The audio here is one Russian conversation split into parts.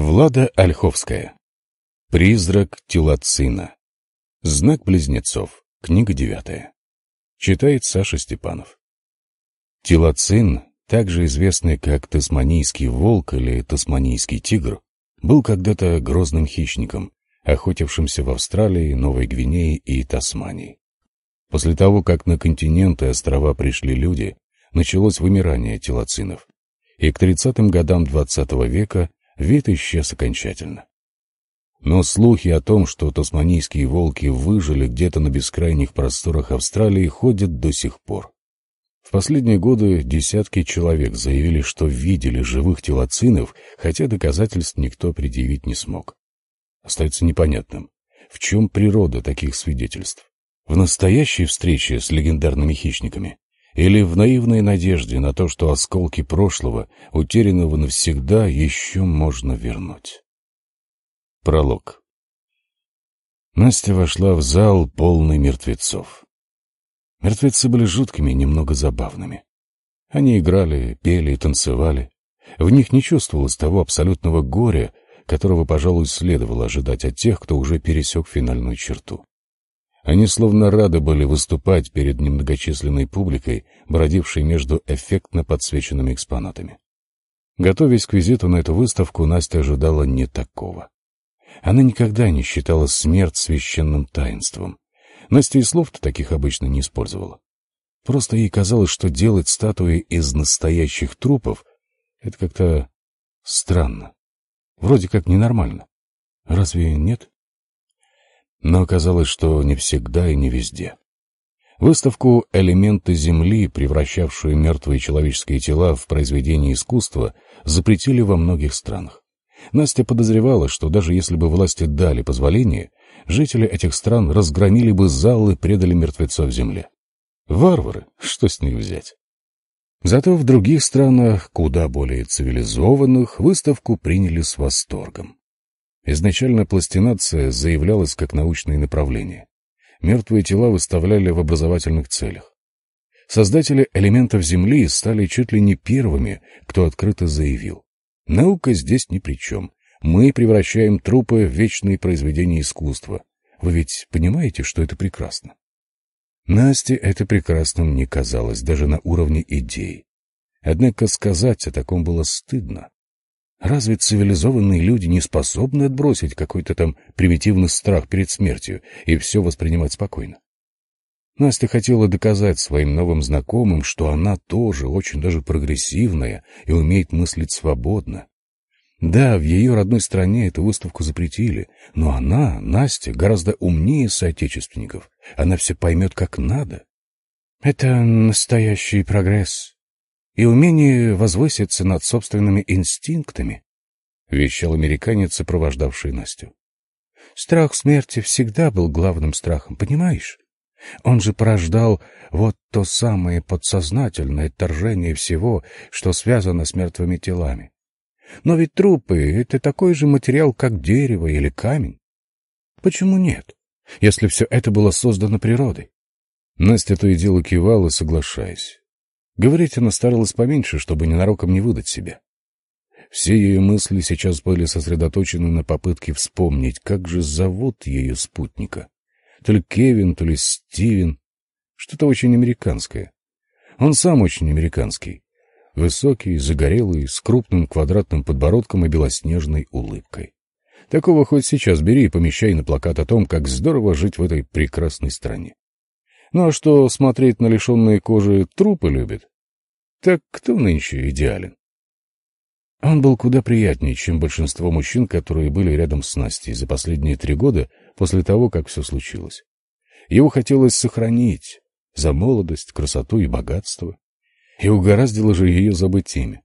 Влада Ольховская. Призрак Тилацина. Знак близнецов. Книга девятая. Читает Саша Степанов. Тилацин, также известный как тасманийский волк или тасманийский тигр, был когда-то грозным хищником, охотившимся в Австралии, Новой Гвинее и Тасмании. После того, как на континенты и острова пришли люди, началось вымирание тилацинов, и к 30-м годам XX века вид исчез окончательно. Но слухи о том, что тасманийские волки выжили где-то на бескрайних просторах Австралии, ходят до сих пор. В последние годы десятки человек заявили, что видели живых телоцинов, хотя доказательств никто предъявить не смог. Остается непонятным, в чем природа таких свидетельств. В настоящей встрече с легендарными хищниками или в наивной надежде на то, что осколки прошлого, утерянного навсегда, еще можно вернуть. Пролог Настя вошла в зал, полный мертвецов. Мертвецы были жуткими немного забавными. Они играли, пели и танцевали. В них не чувствовалось того абсолютного горя, которого, пожалуй, следовало ожидать от тех, кто уже пересек финальную черту. Они словно рады были выступать перед немногочисленной публикой, бродившей между эффектно подсвеченными экспонатами. Готовясь к визиту на эту выставку, Настя ожидала не такого. Она никогда не считала смерть священным таинством. Настя и слов-то таких обычно не использовала. Просто ей казалось, что делать статуи из настоящих трупов — это как-то странно. Вроде как ненормально. Разве нет? Но оказалось, что не всегда и не везде. Выставку «Элементы Земли», превращавшую мертвые человеческие тела в произведение искусства, запретили во многих странах. Настя подозревала, что даже если бы власти дали позволение, жители этих стран разгромили бы залы и предали мертвецов земле. Варвары, что с них взять? Зато в других странах, куда более цивилизованных, выставку приняли с восторгом. Изначально пластинация заявлялась как научное направление. Мертвые тела выставляли в образовательных целях. Создатели элементов Земли стали чуть ли не первыми, кто открыто заявил. Наука здесь ни при чем. Мы превращаем трупы в вечные произведения искусства. Вы ведь понимаете, что это прекрасно? Насте это прекрасным не казалось даже на уровне идей. Однако сказать о таком было стыдно. Разве цивилизованные люди не способны отбросить какой-то там примитивный страх перед смертью и все воспринимать спокойно? Настя хотела доказать своим новым знакомым, что она тоже очень даже прогрессивная и умеет мыслить свободно. Да, в ее родной стране эту выставку запретили, но она, Настя, гораздо умнее соотечественников. Она все поймет как надо. Это настоящий прогресс, и умение возвыситься над собственными инстинктами, — вещал американец, сопровождавший Настю. Страх смерти всегда был главным страхом, понимаешь? Он же порождал вот то самое подсознательное отторжение всего, что связано с мертвыми телами. Но ведь трупы — это такой же материал, как дерево или камень. Почему нет, если все это было создано природой? Настя то и дело кивала, соглашаясь. Говорить она старалась поменьше, чтобы ненароком не выдать себя. Все ее мысли сейчас были сосредоточены на попытке вспомнить, как же зовут ее спутника. То ли Кевин, то ли Стивен. Что-то очень американское. Он сам очень американский. Высокий, загорелый, с крупным квадратным подбородком и белоснежной улыбкой. Такого хоть сейчас бери и помещай на плакат о том, как здорово жить в этой прекрасной стране. Ну а что смотреть на лишенные кожи трупы любит? Так кто нынче идеален? Он был куда приятнее, чем большинство мужчин, которые были рядом с Настей за последние три года после того, как все случилось. Его хотелось сохранить за молодость, красоту и богатство. И угораздило же ее забыть имя.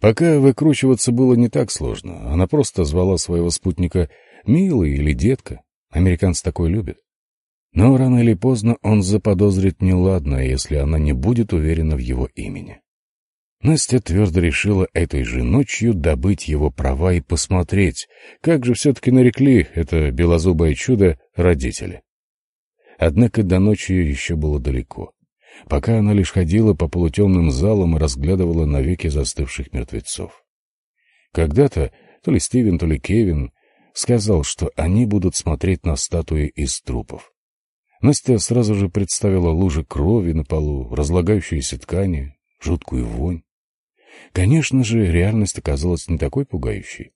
Пока выкручиваться было не так сложно. Она просто звала своего спутника «милый» или «детка». Американцы такое любят. Но рано или поздно он заподозрит неладное, если она не будет уверена в его имени. Настя твердо решила этой же ночью добыть его права и посмотреть, как же все-таки нарекли это белозубое чудо родители. Однако до ночи еще было далеко. Пока она лишь ходила по полутемным залам и разглядывала навеки застывших мертвецов. Когда-то то ли Стивен, то ли Кевин, сказал, что они будут смотреть на статуи из трупов. Настя сразу же представила лужи крови на полу, разлагающиеся ткани, жуткую вонь. Конечно же, реальность оказалась не такой пугающей.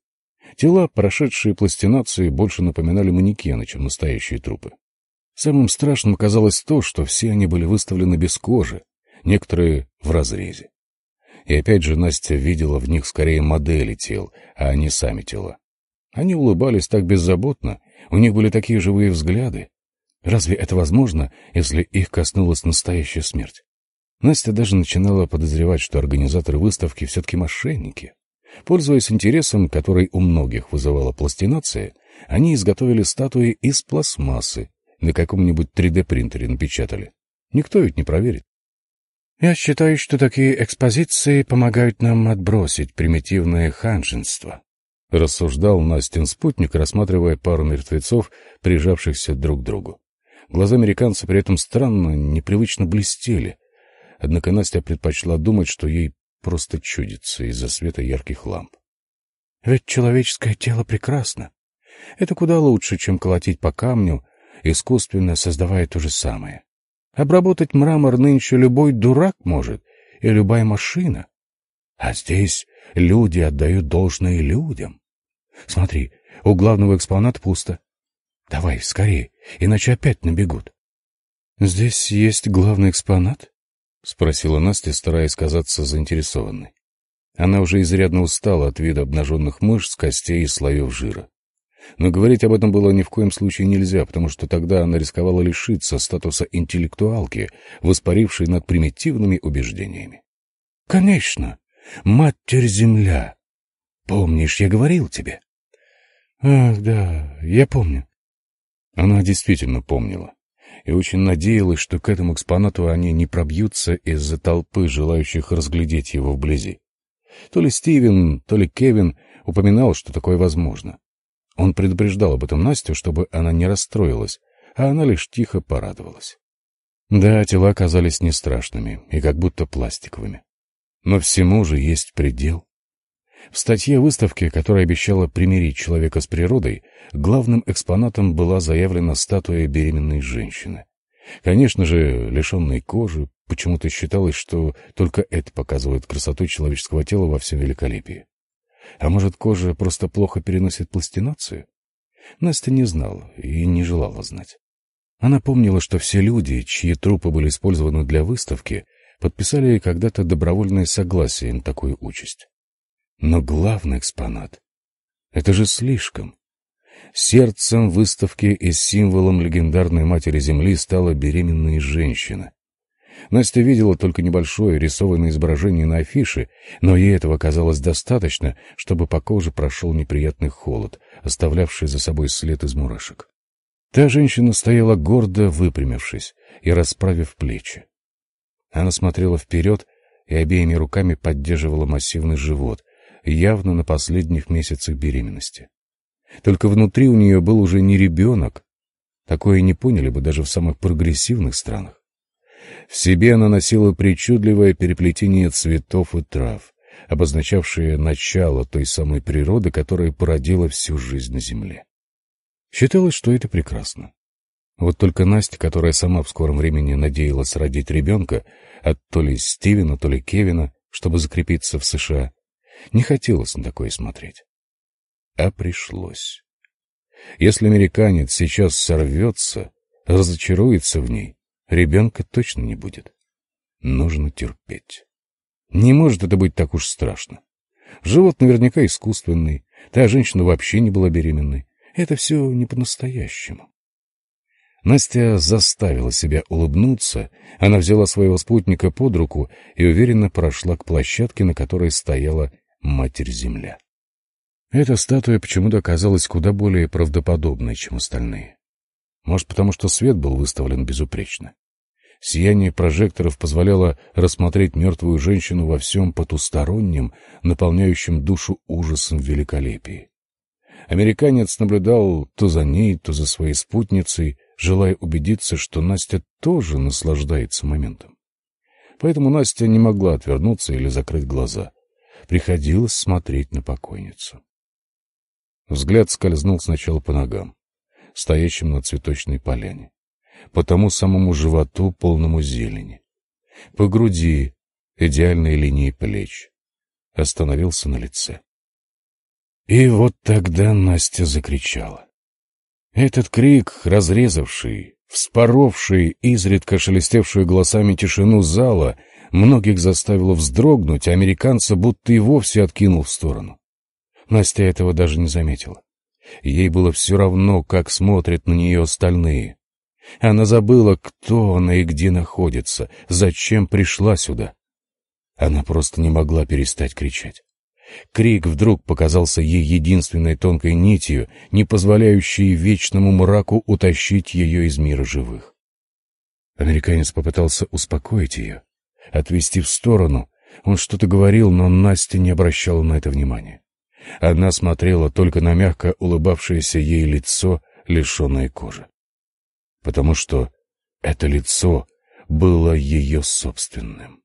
Тела, прошедшие пластинации, больше напоминали манекены, чем настоящие трупы. Самым страшным казалось то, что все они были выставлены без кожи, некоторые в разрезе. И опять же Настя видела в них скорее модели тел, а не сами тела. Они улыбались так беззаботно, у них были такие живые взгляды. Разве это возможно, если их коснулась настоящая смерть? Настя даже начинала подозревать, что организаторы выставки все-таки мошенники. Пользуясь интересом, который у многих вызывала пластинация, они изготовили статуи из пластмассы, на каком-нибудь 3D-принтере напечатали. Никто ведь не проверит. Я считаю, что такие экспозиции помогают нам отбросить примитивное ханженство, — рассуждал Настин спутник, рассматривая пару мертвецов, прижавшихся друг к другу. Глаза американца при этом странно, непривычно блестели. Однако Настя предпочла думать, что ей просто чудится из-за света ярких ламп. Ведь человеческое тело прекрасно. Это куда лучше, чем колотить по камню, искусственно создавая то же самое. Обработать мрамор нынче любой дурак может, и любая машина. А здесь люди отдают должное людям. Смотри, у главного экспоната пусто. Давай, скорее, иначе опять набегут. — Здесь есть главный экспонат? — спросила Настя, стараясь казаться заинтересованной. Она уже изрядно устала от вида обнаженных мышц, костей и слоев жира. Но говорить об этом было ни в коем случае нельзя, потому что тогда она рисковала лишиться статуса интеллектуалки, воспарившей над примитивными убеждениями. — Конечно, Матерь-Земля. Помнишь, я говорил тебе? «Ах, да, я помню». Она действительно помнила и очень надеялась, что к этому экспонату они не пробьются из-за толпы, желающих разглядеть его вблизи. То ли Стивен, то ли Кевин упоминал, что такое возможно. Он предупреждал об этом Настю, чтобы она не расстроилась, а она лишь тихо порадовалась. Да, тела оказались не страшными и как будто пластиковыми. Но всему же есть предел. В статье выставки, которая обещала примирить человека с природой, главным экспонатом была заявлена статуя беременной женщины. Конечно же, лишенной кожи, почему-то считалось, что только это показывает красоту человеческого тела во всем великолепии. А может, кожа просто плохо переносит пластинацию? Настя не знала и не желала знать. Она помнила, что все люди, чьи трупы были использованы для выставки, подписали когда-то добровольное согласие на такую участь. Но главный экспонат — это же слишком. Сердцем выставки и символом легендарной матери Земли стала беременная женщина. Настя видела только небольшое рисованное изображение на афише, но ей этого казалось достаточно, чтобы по коже прошел неприятный холод, оставлявший за собой след из мурашек. Та женщина стояла гордо выпрямившись и расправив плечи. Она смотрела вперед и обеими руками поддерживала массивный живот, явно на последних месяцах беременности. Только внутри у нее был уже не ребенок. Такое не поняли бы даже в самых прогрессивных странах. В себе она носила причудливое переплетение цветов и трав, обозначавшее начало той самой природы, которая породила всю жизнь на Земле. Считалось, что это прекрасно. Вот только Настя, которая сама в скором времени надеялась родить ребенка от то ли Стивена, то ли Кевина, чтобы закрепиться в США, не хотелось на такое смотреть. А пришлось. Если американец сейчас сорвется, разочаруется в ней, ребенка точно не будет. Нужно терпеть. Не может это быть так уж страшно. Живот наверняка искусственный, та женщина вообще не была беременной. Это все не по-настоящему. Настя заставила себя улыбнуться, она взяла своего спутника под руку и уверенно прошла к площадке, на которой стояла Матерь-Земля. Эта статуя почему-то оказалась куда более правдоподобной, чем остальные. Может, потому что свет был выставлен безупречно. Сияние прожекторов позволяло рассмотреть мертвую женщину во всем потустороннем, наполняющем душу ужасом великолепии. Американец наблюдал то за ней, то за своей спутницей, желая убедиться, что Настя тоже наслаждается моментом. Поэтому Настя не могла отвернуться или закрыть глаза — приходилось смотреть на покойницу. Взгляд скользнул сначала по ногам, стоящим на цветочной поляне, по тому самому животу, полному зелени, по груди, идеальной линии плеч, остановился на лице. И вот тогда Настя закричала. Этот крик, разрезавший, вспоровший, изредка шелестевшую голосами тишину зала, многих заставило вздрогнуть, а американца будто и вовсе откинул в сторону. Настя этого даже не заметила. Ей было все равно, как смотрят на нее остальные. Она забыла, кто она и где находится, зачем пришла сюда. Она просто не могла перестать кричать. Крик вдруг показался ей единственной тонкой нитью, не позволяющей вечному мраку утащить ее из мира живых. Американец попытался успокоить ее, отвести в сторону. Он что-то говорил, но Настя не обращала на это внимания. Она смотрела только на мягко улыбавшееся ей лицо, лишенное кожи. Потому что это лицо было ее собственным.